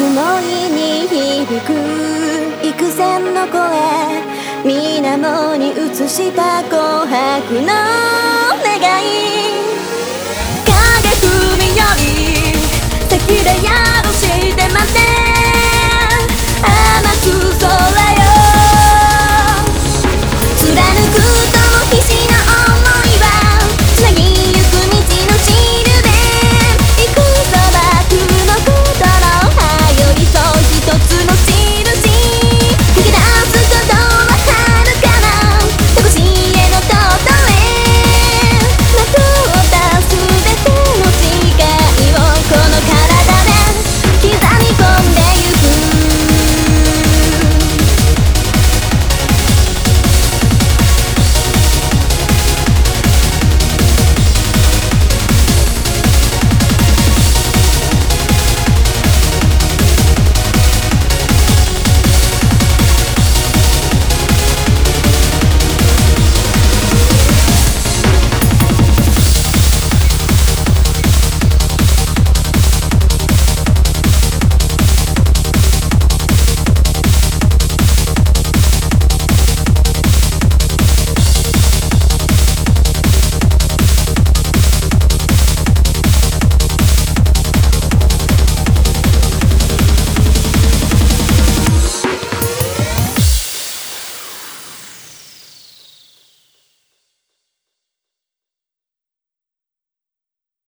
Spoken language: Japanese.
雲に響く幾千の声水面に映した紅白の願い。影踏みより先だよ